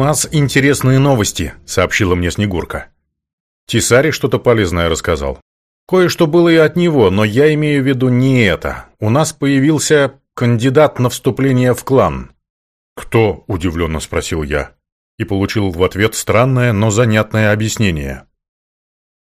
«У нас интересные новости», — сообщила мне Снегурка. Тисари что-то полезное рассказал. Кое-что было и от него, но я имею в виду не это. У нас появился кандидат на вступление в клан. «Кто?» – удивленно спросил я. И получил в ответ странное, но занятное объяснение.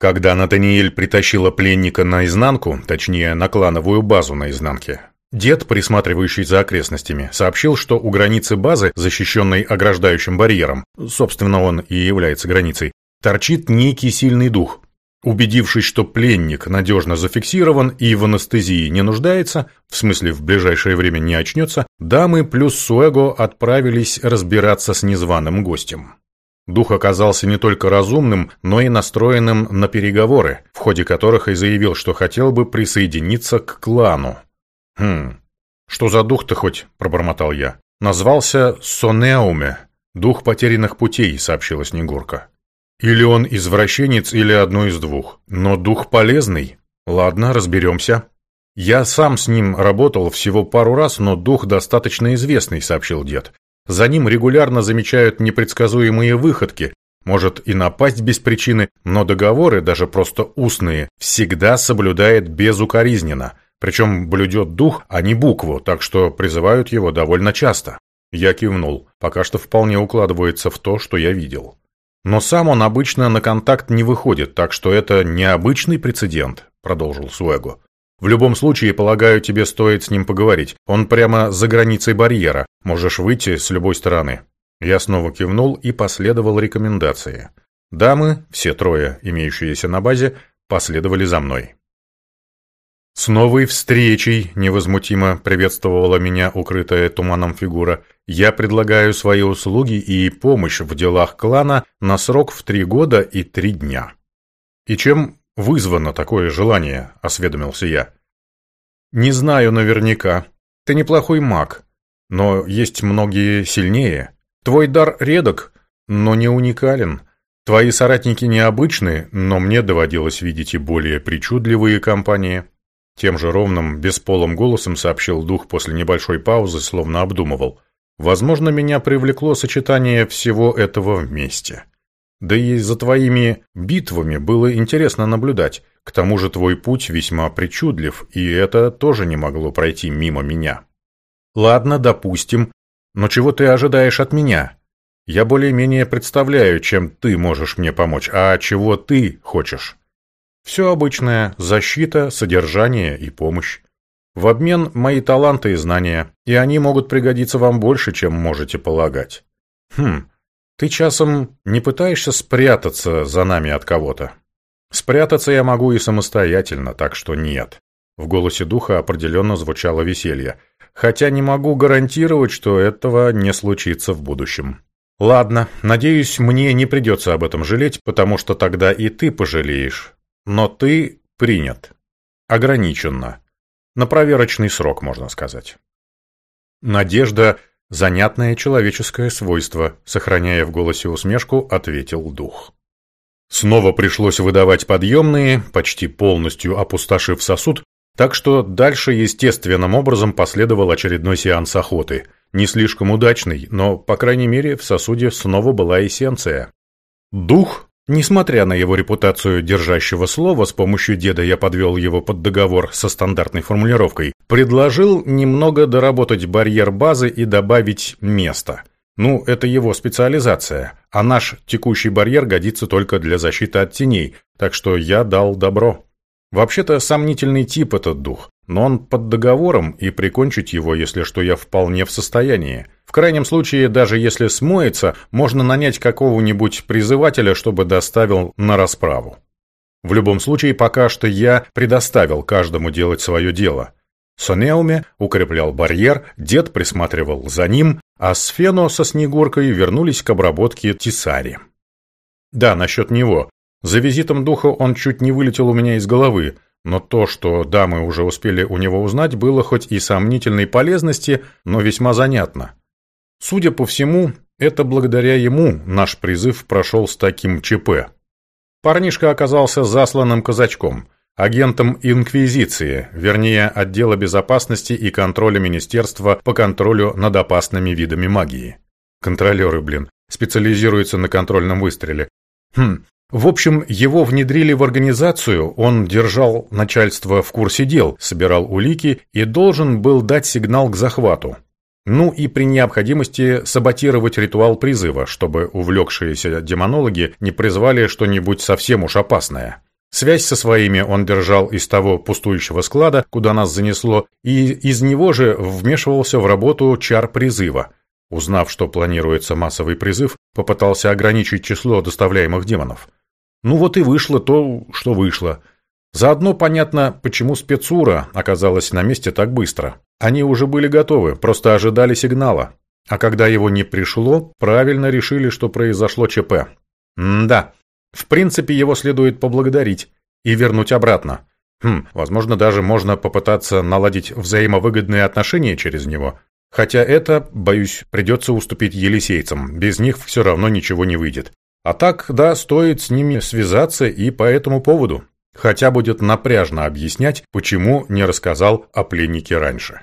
Когда Натаниэль притащила пленника наизнанку, точнее, на клановую базу наизнанке, дед, присматривающий за окрестностями, сообщил, что у границы базы, защищенной ограждающим барьером, собственно, он и является границей, торчит некий сильный дух. Убедившись, что пленник надежно зафиксирован и в анестезии не нуждается, в смысле в ближайшее время не очнется, дамы плюс Суэго отправились разбираться с незваным гостем. Дух оказался не только разумным, но и настроенным на переговоры, в ходе которых и заявил, что хотел бы присоединиться к клану. «Хм, что за дух-то хоть?» – пробормотал я. «Назвался Сонеуме, дух потерянных путей», – сообщила Снегурка. «Или он извращенец, или одно из двух. Но дух полезный. Ладно, разберемся». «Я сам с ним работал всего пару раз, но дух достаточно известный», – сообщил дед. За ним регулярно замечают непредсказуемые выходки, может и напасть без причины, но договоры, даже просто устные, всегда соблюдает безукоризненно. Причем блюдет дух, а не букву, так что призывают его довольно часто. Я кивнул. Пока что вполне укладывается в то, что я видел. Но сам он обычно на контакт не выходит, так что это необычный прецедент, продолжил Суэго. В любом случае, полагаю, тебе стоит с ним поговорить. Он прямо за границей барьера. Можешь выйти с любой стороны». Я снова кивнул и последовал рекомендации. Дамы, все трое, имеющиеся на базе, последовали за мной. «С новой встречей!» — невозмутимо приветствовала меня укрытая туманом фигура. «Я предлагаю свои услуги и помощь в делах клана на срок в три года и три дня». «И чем вызвано такое желание?» — осведомился я. «Не знаю наверняка. Ты неплохой маг, но есть многие сильнее. Твой дар редок, но не уникален. Твои соратники необычны, но мне доводилось видеть и более причудливые компании». Тем же ровным, бесполым голосом сообщил дух после небольшой паузы, словно обдумывал. «Возможно, меня привлекло сочетание всего этого вместе». Да и за твоими битвами было интересно наблюдать. К тому же твой путь весьма причудлив, и это тоже не могло пройти мимо меня. Ладно, допустим. Но чего ты ожидаешь от меня? Я более-менее представляю, чем ты можешь мне помочь, а чего ты хочешь. Все обычное – защита, содержание и помощь. В обмен мои таланты и знания, и они могут пригодиться вам больше, чем можете полагать. Хм, ты часом не пытаешься спрятаться за нами от кого-то? Спрятаться я могу и самостоятельно, так что нет. В голосе духа определенно звучало веселье. Хотя не могу гарантировать, что этого не случится в будущем. Ладно, надеюсь, мне не придется об этом жалеть, потому что тогда и ты пожалеешь. Но ты принят. Ограниченно. На проверочный срок, можно сказать. Надежда Занятное человеческое свойство, сохраняя в голосе усмешку, ответил дух. Снова пришлось выдавать подъемные, почти полностью опустошив сосуд, так что дальше естественным образом последовал очередной сеанс охоты. Не слишком удачный, но, по крайней мере, в сосуде снова была эссенция. Дух Несмотря на его репутацию держащего слова, с помощью деда я подвел его под договор со стандартной формулировкой, предложил немного доработать барьер базы и добавить место. Ну, это его специализация, а наш текущий барьер годится только для защиты от теней, так что я дал добро. Вообще-то сомнительный тип этот дух, но он под договором, и прикончить его, если что, я вполне в состоянии. В крайнем случае, даже если смоется, можно нанять какого-нибудь призывателя, чтобы доставил на расправу. В любом случае, пока что я предоставил каждому делать свое дело. Сонеуме укреплял барьер, дед присматривал за ним, а Сфено со Снегуркой вернулись к обработке Тисари. Да, насчет него. За визитом духа он чуть не вылетел у меня из головы, но то, что дамы уже успели у него узнать, было хоть и сомнительной полезности, но весьма занятно. Судя по всему, это благодаря ему наш призыв прошел с таким ЧП. Парнишка оказался засланным казачком, агентом Инквизиции, вернее, отдела безопасности и контроля Министерства по контролю над опасными видами магии. Контролеры, блин. специализируется на контрольном выстреле. Хм, в общем, его внедрили в организацию, он держал начальство в курсе дел, собирал улики и должен был дать сигнал к захвату. Ну и при необходимости саботировать ритуал призыва, чтобы увлекшиеся демонологи не призвали что-нибудь совсем уж опасное. Связь со своими он держал из того пустующего склада, куда нас занесло, и из него же вмешивался в работу чар призыва. Узнав, что планируется массовый призыв, попытался ограничить число доставляемых демонов. Ну вот и вышло то, что вышло. Заодно понятно, почему спецура оказалась на месте так быстро. Они уже были готовы, просто ожидали сигнала. А когда его не пришло, правильно решили, что произошло ЧП. М да, в принципе, его следует поблагодарить и вернуть обратно. Хм, возможно, даже можно попытаться наладить взаимовыгодные отношения через него. Хотя это, боюсь, придется уступить елисейцам, без них все равно ничего не выйдет. А так, да, стоит с ними связаться и по этому поводу. Хотя будет напряжно объяснять, почему не рассказал о пленнике раньше.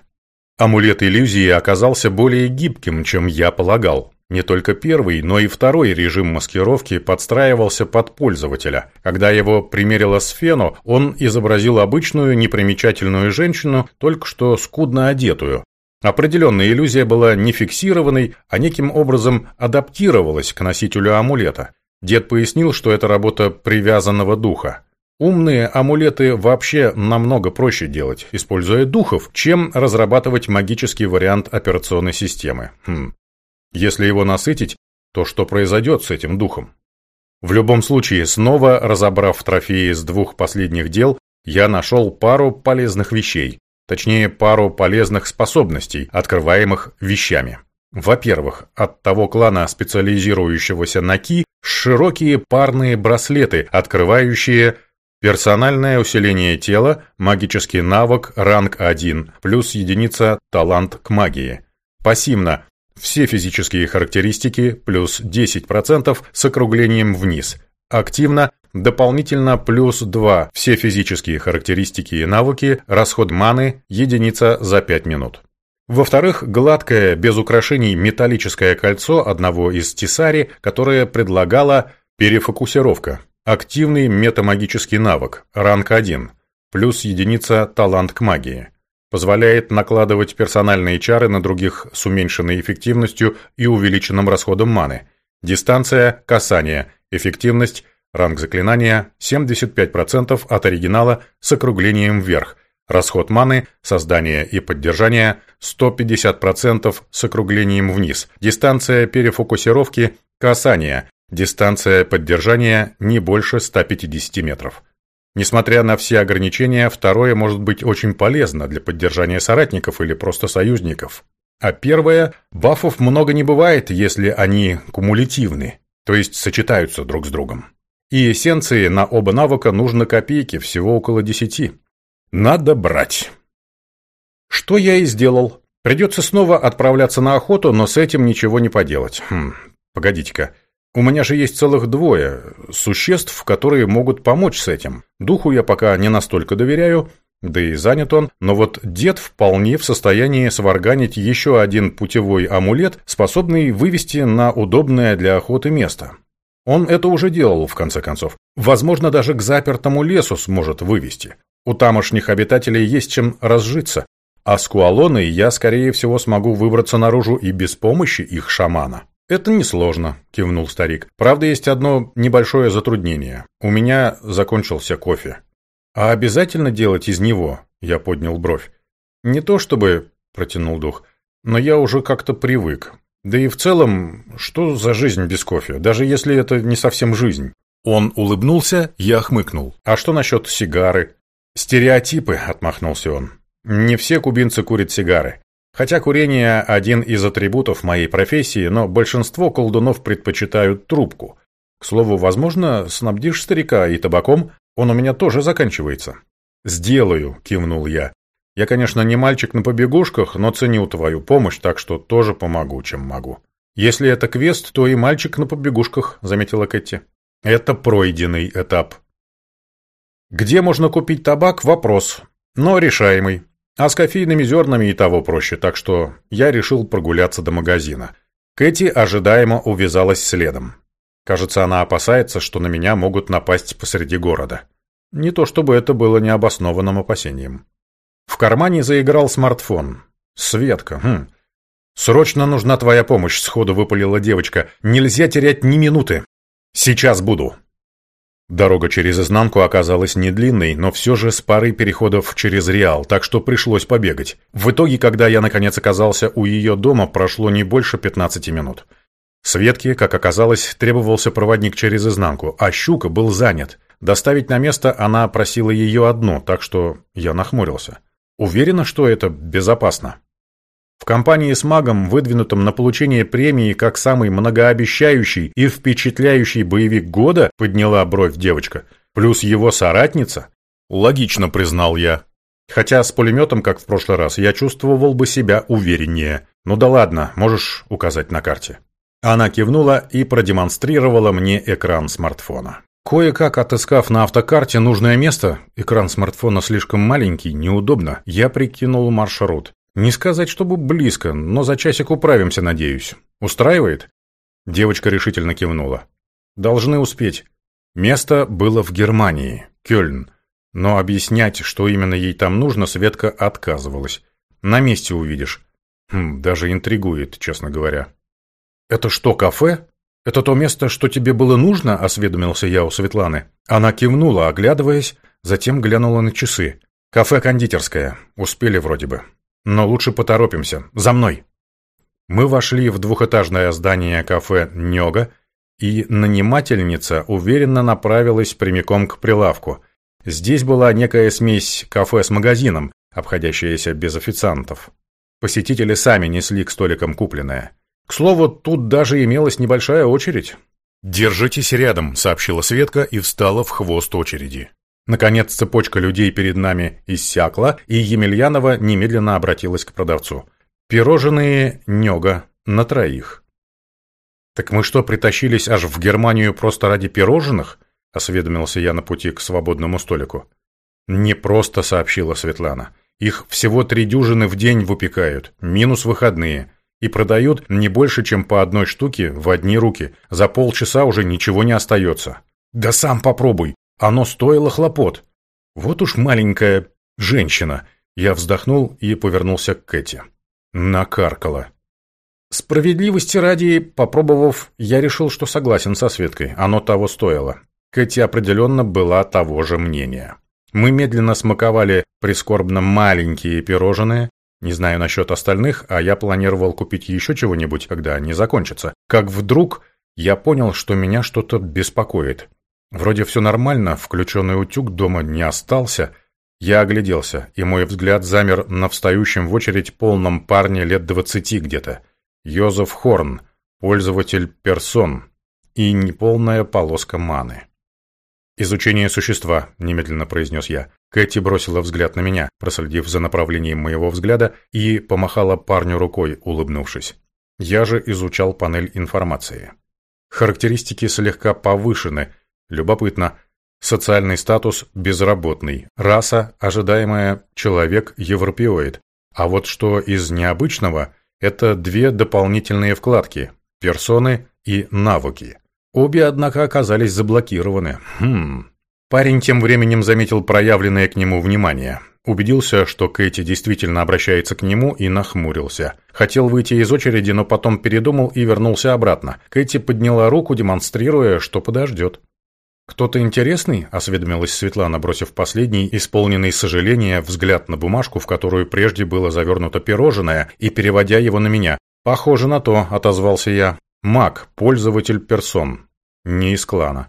Амулет иллюзии оказался более гибким, чем я полагал. Не только первый, но и второй режим маскировки подстраивался под пользователя. Когда его примерила Сфену, он изобразил обычную непримечательную женщину, только что скудно одетую, Определенная иллюзия была не фиксированной, а неким образом адаптировалась к носителю амулета. Дед пояснил, что это работа привязанного духа. Умные амулеты вообще намного проще делать, используя духов, чем разрабатывать магический вариант операционной системы. Хм. Если его насытить, то что произойдет с этим духом? В любом случае, снова разобрав трофеи с двух последних дел, я нашел пару полезных вещей. Точнее, пару полезных способностей, открываемых вещами. Во-первых, от того клана, специализирующегося на ки, широкие парные браслеты, открывающие персональное усиление тела, магический навык, ранг 1, плюс единица талант к магии. Пассивно все физические характеристики плюс 10% с округлением вниз. Активно Дополнительно плюс 2 все физические характеристики и навыки, расход маны, единица за 5 минут. Во-вторых, гладкое, без украшений металлическое кольцо одного из тесари, которое предлагало перефокусировка. Активный метамагический навык, ранг 1, плюс единица талант к магии. Позволяет накладывать персональные чары на других с уменьшенной эффективностью и увеличенным расходом маны. Дистанция, касание, эффективность Ранг заклинания 75% от оригинала с округлением вверх. Расход маны, создание и поддержание 150% с округлением вниз. Дистанция перефокусировки касание. Дистанция поддержания не больше 150 метров. Несмотря на все ограничения, второе может быть очень полезно для поддержания соратников или просто союзников. А первое, бафов много не бывает, если они кумулятивны, то есть сочетаются друг с другом. И эссенции на оба навыка нужно копейки, всего около десяти. Надо брать. Что я и сделал. Придется снова отправляться на охоту, но с этим ничего не поделать. Хм, погодите-ка. У меня же есть целых двое существ, которые могут помочь с этим. Духу я пока не настолько доверяю, да и занят он, но вот дед вполне в состоянии сварганить еще один путевой амулет, способный вывести на удобное для охоты место. Он это уже делал, в конце концов. Возможно, даже к запертому лесу сможет вывести. У тамошних обитателей есть чем разжиться. А с Куалоной я, скорее всего, смогу выбраться наружу и без помощи их шамана. «Это несложно», – кивнул старик. «Правда, есть одно небольшое затруднение. У меня закончился кофе». «А обязательно делать из него?» – я поднял бровь. «Не то чтобы...» – протянул дух. «Но я уже как-то привык. Да и в целом, что за жизнь без кофе, даже если это не совсем жизнь? Он улыбнулся, я хмыкнул. А что насчет сигары? Стереотипы, отмахнулся он. Не все кубинцы курят сигары. Хотя курение – один из атрибутов моей профессии, но большинство колдунов предпочитают трубку. К слову, возможно, снабдишь старика и табаком, он у меня тоже заканчивается. «Сделаю», – кивнул я. Я, конечно, не мальчик на побегушках, но ценю твою помощь, так что тоже помогу, чем могу. Если это квест, то и мальчик на побегушках, заметила Кэти. Это пройденный этап. Где можно купить табак – вопрос, но решаемый. А с кофейными зернами и того проще, так что я решил прогуляться до магазина. Кэти ожидаемо увязалась следом. Кажется, она опасается, что на меня могут напасть посреди города. Не то чтобы это было необоснованным опасением. В кармане заиграл смартфон. Светка, хм. «Срочно нужна твоя помощь», — сходу выпалила девочка. «Нельзя терять ни минуты». «Сейчас буду». Дорога через изнанку оказалась не длинной, но все же с парой переходов через Реал, так что пришлось побегать. В итоге, когда я наконец оказался у ее дома, прошло не больше 15 минут. Светке, как оказалось, требовался проводник через изнанку, а Щука был занят. Доставить на место она просила ее одну, так что я нахмурился. Уверена, что это безопасно. В компании с магом, выдвинутым на получение премии как самый многообещающий и впечатляющий боевик года, подняла бровь девочка, плюс его соратница? Логично, признал я. Хотя с пулеметом, как в прошлый раз, я чувствовал бы себя увереннее. Ну да ладно, можешь указать на карте. Она кивнула и продемонстрировала мне экран смартфона. Кое-как отыскав на автокарте нужное место, экран смартфона слишком маленький, неудобно, я прикинул маршрут. Не сказать, чтобы близко, но за часик управимся, надеюсь. Устраивает? Девочка решительно кивнула. Должны успеть. Место было в Германии, Кёльн. Но объяснять, что именно ей там нужно, Светка отказывалась. На месте увидишь. Хм, даже интригует, честно говоря. «Это что, кафе? Это то место, что тебе было нужно?» – осведомился я у Светланы. Она кивнула, оглядываясь, затем глянула на часы. «Кафе-кондитерское. Успели вроде бы. Но лучше поторопимся. За мной!» Мы вошли в двухэтажное здание кафе «Нёга», и нанимательница уверенно направилась прямиком к прилавку. Здесь была некая смесь кафе с магазином, обходящаяся без официантов. Посетители сами несли к столикам купленное. К слову, тут даже имелась небольшая очередь. «Держитесь рядом», — сообщила Светка и встала в хвост очереди. Наконец цепочка людей перед нами иссякла, и Емельянова немедленно обратилась к продавцу. «Пирожные нега на троих». «Так мы что, притащились аж в Германию просто ради пирожных?» — осведомился я на пути к свободному столику. «Не просто», — сообщила Светлана. «Их всего три дюжины в день выпекают, минус выходные и продают не больше, чем по одной штуке в одни руки. За полчаса уже ничего не остается. Да сам попробуй, оно стоило хлопот. Вот уж маленькая женщина. Я вздохнул и повернулся к Кэти. Накаркала. Справедливости ради, попробовав, я решил, что согласен со Светкой. Оно того стоило. Кэти определенно была того же мнения. Мы медленно смаковали прискорбно маленькие пирожные, не знаю насчет остальных, а я планировал купить еще чего-нибудь, когда они закончатся. Как вдруг я понял, что меня что-то беспокоит. Вроде все нормально, включенный утюг дома не остался. Я огляделся, и мой взгляд замер на встающем в очередь полном парне лет двадцати где-то. Йозеф Хорн, пользователь персон и неполная полоска маны. «Изучение существа», — немедленно произнес я. Кэти бросила взгляд на меня, проследив за направлением моего взгляда, и помахала парню рукой, улыбнувшись. Я же изучал панель информации. Характеристики слегка повышены. Любопытно. Социальный статус – безработный. Раса – ожидаемая человек-европеоид. А вот что из необычного – это две дополнительные вкладки – персоны и навыки. Обе, однако, оказались заблокированы. Хм, Парень тем временем заметил проявленное к нему внимание. Убедился, что Кэти действительно обращается к нему и нахмурился. Хотел выйти из очереди, но потом передумал и вернулся обратно. Кэти подняла руку, демонстрируя, что подождет. «Кто-то интересный?» – осведомилась Светлана, бросив последний, исполненный сожаления, взгляд на бумажку, в которую прежде было завернуто пирожное, и переводя его на меня. «Похоже на то», – отозвался я. «Маг, пользователь персон. Не из клана».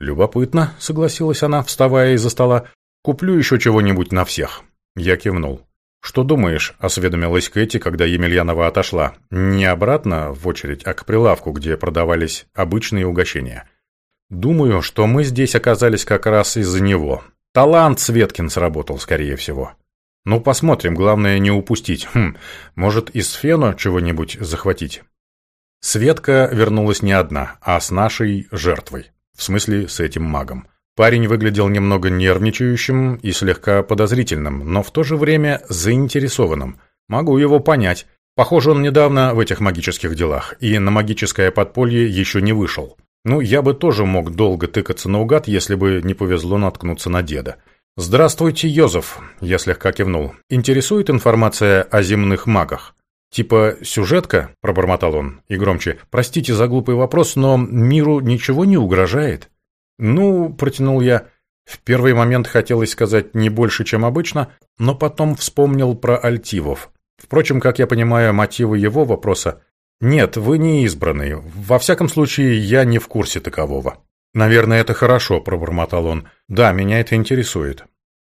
«Любопытно», — согласилась она, вставая из-за стола. «Куплю еще чего-нибудь на всех». Я кивнул. «Что думаешь?» — осведомилась Кэти, когда Емельянова отошла. Не обратно в очередь, а к прилавку, где продавались обычные угощения. «Думаю, что мы здесь оказались как раз из-за него. Талант Светкин сработал, скорее всего». «Ну, посмотрим, главное не упустить. Хм, может, из Фена чего-нибудь захватить?» Светка вернулась не одна, а с нашей жертвой. В смысле, с этим магом. Парень выглядел немного нервничающим и слегка подозрительным, но в то же время заинтересованным. Могу его понять. Похоже, он недавно в этих магических делах, и на магическое подполье еще не вышел. Ну, я бы тоже мог долго тыкаться наугад, если бы не повезло наткнуться на деда. «Здравствуйте, Йозеф», — я слегка кивнул. «Интересует информация о земных магах?» «Типа сюжетка?» – пробормотал он, и громче. «Простите за глупый вопрос, но миру ничего не угрожает?» «Ну», – протянул я. В первый момент хотелось сказать не больше, чем обычно, но потом вспомнил про альтивов. Впрочем, как я понимаю, мотивы его вопроса «Нет, вы не избранный. Во всяком случае, я не в курсе такового». «Наверное, это хорошо», – пробормотал он. «Да, меня это интересует».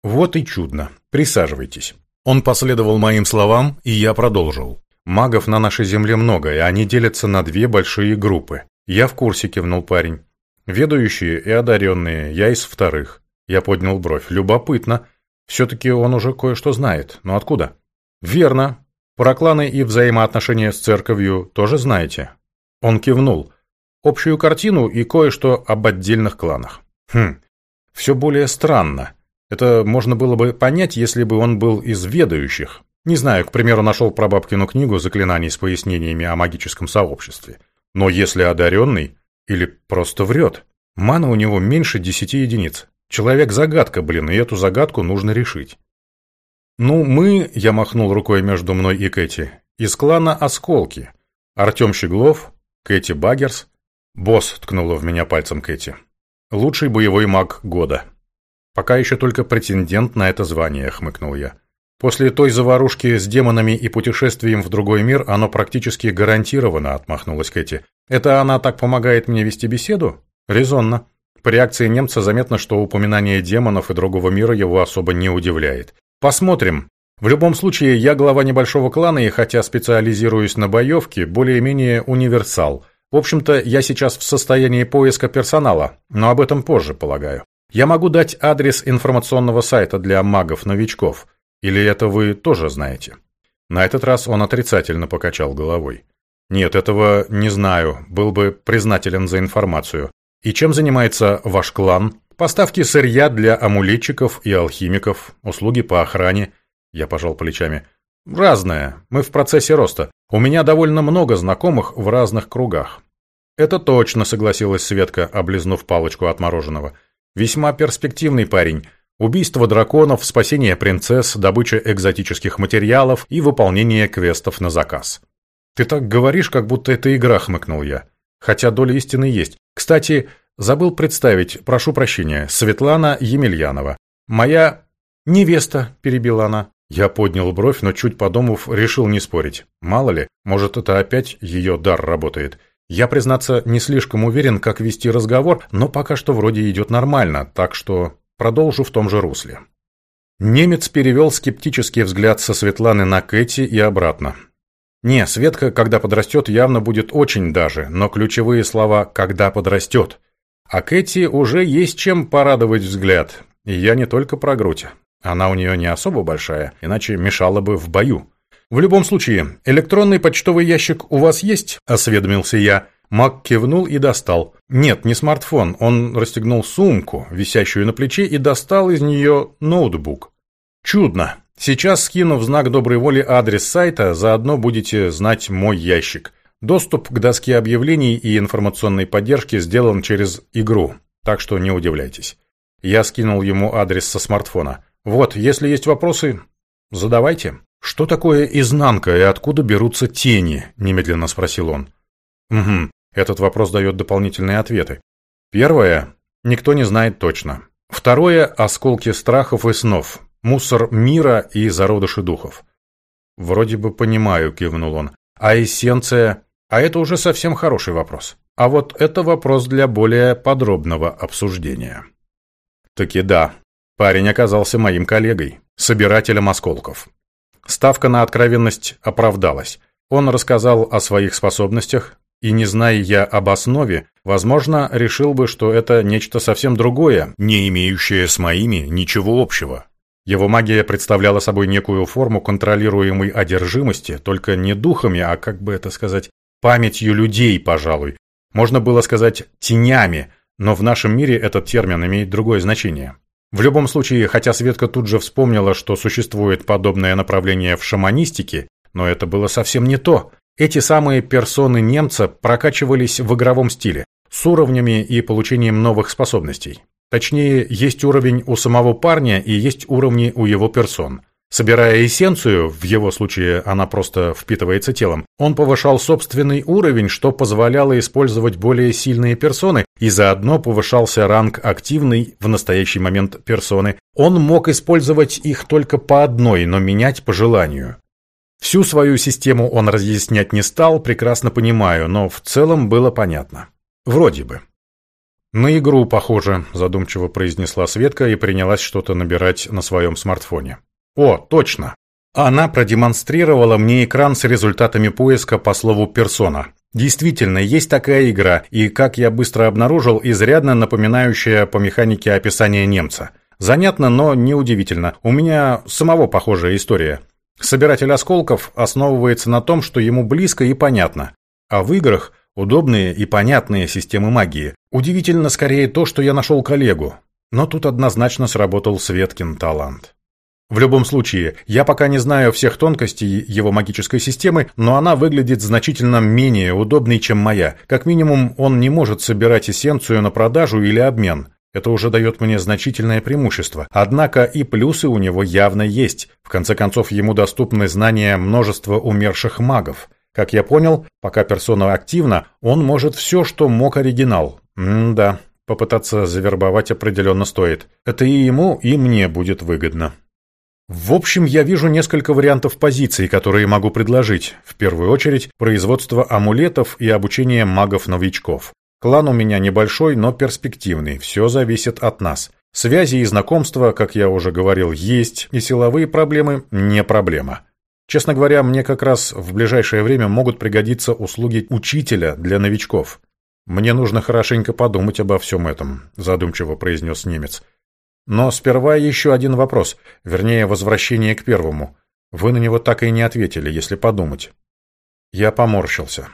«Вот и чудно. Присаживайтесь». Он последовал моим словам, и я продолжил. Магов на нашей земле много, и они делятся на две большие группы. Я в курсе, кивнул парень. Ведущие и одаренные, я из вторых. Я поднял бровь. Любопытно. Все-таки он уже кое-что знает. Но откуда? Верно. Про кланы и взаимоотношения с церковью тоже знаете. Он кивнул. Общую картину и кое-что об отдельных кланах. Хм, все более странно. Это можно было бы понять, если бы он был из ведающих. Не знаю, к примеру, нашел прабабкину книгу заклинаний с пояснениями о магическом сообществе. Но если одаренный, или просто врет, мана у него меньше десяти единиц. Человек-загадка, блин, и эту загадку нужно решить. Ну, мы, я махнул рукой между мной и Кэти, из клана Осколки. Артем Щеглов, Кэти Баггерс. Босс ткнула в меня пальцем Кэти. Лучший боевой маг года. Пока еще только претендент на это звание, хмыкнул я. После той заварушки с демонами и путешествием в другой мир оно практически гарантированно, отмахнулась Кэти. Это она так помогает мне вести беседу? Резонно. По реакции немца заметно, что упоминание демонов и другого мира его особо не удивляет. Посмотрим. В любом случае, я глава небольшого клана, и хотя специализируюсь на боевке, более-менее универсал. В общем-то, я сейчас в состоянии поиска персонала, но об этом позже, полагаю. Я могу дать адрес информационного сайта для магов-новичков – или это вы тоже знаете?» На этот раз он отрицательно покачал головой. «Нет, этого не знаю. Был бы признателен за информацию. И чем занимается ваш клан? Поставки сырья для амулетчиков и алхимиков, услуги по охране». Я пожал плечами. «Разное. Мы в процессе роста. У меня довольно много знакомых в разных кругах». «Это точно», — согласилась Светка, облизнув палочку от мороженого. «Весьма перспективный парень. Убийство драконов, спасение принцесс, добыча экзотических материалов и выполнение квестов на заказ. «Ты так говоришь, как будто это игра», — хмыкнул я. «Хотя доля истины есть. Кстати, забыл представить, прошу прощения, Светлана Емельянова. Моя невеста», — перебила она. Я поднял бровь, но чуть подумав, решил не спорить. Мало ли, может, это опять ее дар работает. Я, признаться, не слишком уверен, как вести разговор, но пока что вроде идет нормально, так что Продолжу в том же русле. Немец перевел скептический взгляд со Светланы на Кэти и обратно. Не, Светка, когда подрастет, явно будет очень даже, но ключевые слова «когда подрастет». А Кэти уже есть чем порадовать взгляд. И я не только про грудь. Она у нее не особо большая, иначе мешала бы в бою. В любом случае, электронный почтовый ящик у вас есть? Осведомился я. Мак кивнул и достал. Нет, не смартфон. Он расстегнул сумку, висящую на плече, и достал из нее ноутбук. Чудно. Сейчас скину в знак доброй воли адрес сайта, заодно будете знать мой ящик. Доступ к доске объявлений и информационной поддержки сделан через игру, так что не удивляйтесь. Я скинул ему адрес со смартфона. Вот, если есть вопросы, задавайте. Что такое изнанка и откуда берутся тени? Немедленно спросил он. Угу. Этот вопрос дает дополнительные ответы. Первое. Никто не знает точно. Второе. Осколки страхов и снов. Мусор мира и зародыши духов. Вроде бы понимаю, кивнул он. А эссенция? А это уже совсем хороший вопрос. А вот это вопрос для более подробного обсуждения. Таки да. Парень оказался моим коллегой, собирателем осколков. Ставка на откровенность оправдалась. Он рассказал о своих способностях, и не зная я об основе, возможно, решил бы, что это нечто совсем другое, не имеющее с моими ничего общего. Его магия представляла собой некую форму контролируемой одержимости, только не духами, а, как бы это сказать, памятью людей, пожалуй. Можно было сказать «тенями», но в нашем мире этот термин имеет другое значение. В любом случае, хотя Светка тут же вспомнила, что существует подобное направление в шаманистике, Но это было совсем не то. Эти самые персоны немца прокачивались в игровом стиле, с уровнями и получением новых способностей. Точнее, есть уровень у самого парня и есть уровни у его персон. Собирая эссенцию, в его случае она просто впитывается телом, он повышал собственный уровень, что позволяло использовать более сильные персоны, и заодно повышался ранг активной в настоящий момент персоны. Он мог использовать их только по одной, но менять по желанию. Всю свою систему он разъяснять не стал, прекрасно понимаю, но в целом было понятно. Вроде бы. «На игру похоже», – задумчиво произнесла Светка и принялась что-то набирать на своем смартфоне. О, точно. Она продемонстрировала мне экран с результатами поиска по слову «персона». Действительно, есть такая игра, и, как я быстро обнаружил, изрядно напоминающая по механике описание немца. Занятно, но неудивительно. У меня самого похожая история. Собиратель осколков основывается на том, что ему близко и понятно. А в играх удобные и понятные системы магии. Удивительно скорее то, что я нашел коллегу. Но тут однозначно сработал Светкин талант. В любом случае, я пока не знаю всех тонкостей его магической системы, но она выглядит значительно менее удобной, чем моя. Как минимум, он не может собирать эссенцию на продажу или обмен. Это уже дает мне значительное преимущество. Однако и плюсы у него явно есть. В конце концов, ему доступны знания множества умерших магов. Как я понял, пока персона активна, он может все, что мог оригинал. М-да, попытаться завербовать определенно стоит. Это и ему, и мне будет выгодно. В общем, я вижу несколько вариантов позиций, которые могу предложить. В первую очередь, производство амулетов и обучение магов-новичков. Клан у меня небольшой, но перспективный, все зависит от нас. Связи и знакомства, как я уже говорил, есть, и силовые проблемы не проблема. Честно говоря, мне как раз в ближайшее время могут пригодиться услуги учителя для новичков. Мне нужно хорошенько подумать обо всем этом, задумчиво произнес немец. Но сперва еще один вопрос, вернее, возвращение к первому. Вы на него так и не ответили, если подумать. Я поморщился.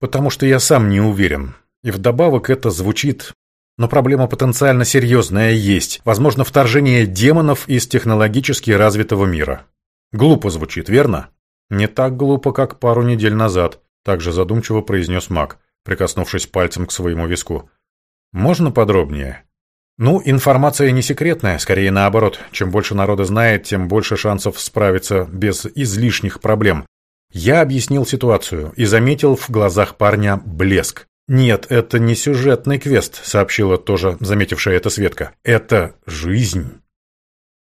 Потому что я сам не уверен. И вдобавок это звучит... Но проблема потенциально серьезная есть. Возможно, вторжение демонов из технологически развитого мира. Глупо звучит, верно? Не так глупо, как пару недель назад, также задумчиво произнес маг, прикоснувшись пальцем к своему виску. Можно подробнее? Ну, информация не секретная, скорее наоборот. Чем больше народа знает, тем больше шансов справиться без излишних проблем. Я объяснил ситуацию и заметил в глазах парня блеск. «Нет, это не сюжетный квест», — сообщила тоже заметившая это Светка. «Это жизнь».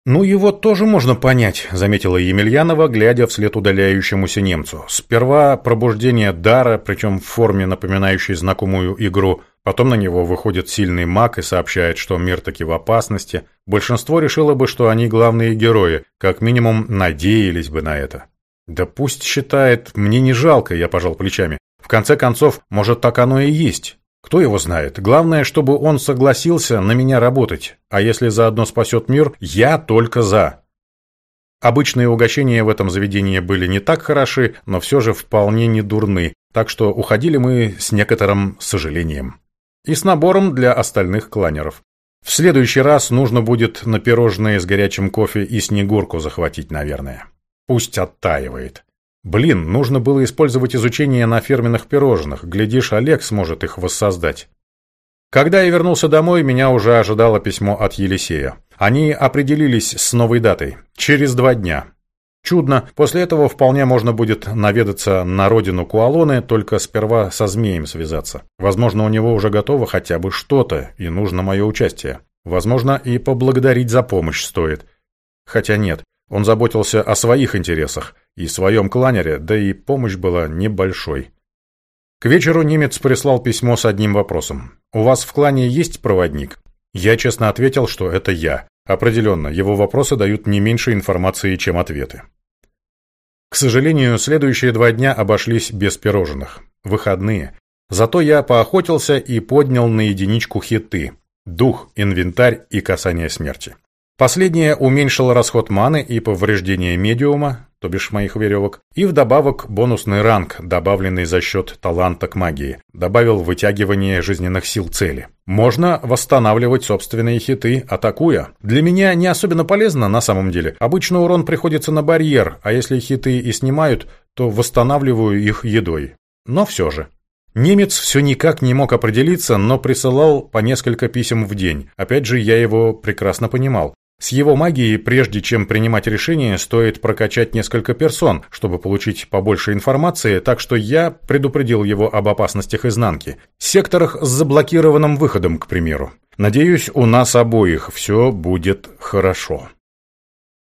«Ну, его тоже можно понять», — заметила Емельянова, глядя вслед удаляющемуся немцу. «Сперва пробуждение дара, причем в форме, напоминающей знакомую игру, Потом на него выходит сильный маг и сообщает, что мир таки в опасности. Большинство решило бы, что они главные герои, как минимум надеялись бы на это. Да пусть считает, мне не жалко, я пожал плечами. В конце концов, может так оно и есть. Кто его знает? Главное, чтобы он согласился на меня работать. А если заодно спасет мир, я только за. Обычные угощения в этом заведении были не так хороши, но все же вполне не дурны, так что уходили мы с некоторым сожалением и с набором для остальных кланеров. В следующий раз нужно будет на пирожные с горячим кофе и снегурку захватить, наверное. Пусть оттаивает. Блин, нужно было использовать изучение на фирменных пирожных. Глядишь, Олег сможет их воссоздать. Когда я вернулся домой, меня уже ожидало письмо от Елисея. Они определились с новой датой. Через два дня. Чудно, после этого вполне можно будет наведаться на родину Куалоны, только сперва со змеем связаться. Возможно, у него уже готово хотя бы что-то, и нужно мое участие. Возможно, и поблагодарить за помощь стоит. Хотя нет, он заботился о своих интересах и своем кланере, да и помощь была небольшой. К вечеру немец прислал письмо с одним вопросом. «У вас в клане есть проводник?» Я честно ответил, что это я. Определенно, его вопросы дают не меньше информации, чем ответы. К сожалению, следующие два дня обошлись без пирожных. Выходные. Зато я поохотился и поднял на единичку хиты. Дух, инвентарь и касание смерти. Последнее уменьшило расход маны и повреждение медиума. То бишь моих веревок, и вдобавок бонусный ранг, добавленный за счет таланта к магии. Добавил вытягивание жизненных сил цели. Можно восстанавливать собственные хиты, атакуя. Для меня не особенно полезно на самом деле. Обычно урон приходится на барьер, а если хиты и снимают, то восстанавливаю их едой. Но все же. Немец все никак не мог определиться, но присылал по несколько писем в день. Опять же, я его прекрасно понимал. С его магией, прежде чем принимать решение, стоит прокачать несколько персон, чтобы получить побольше информации, так что я предупредил его об опасностях изнанки. Секторах с заблокированным выходом, к примеру. Надеюсь, у нас обоих все будет хорошо.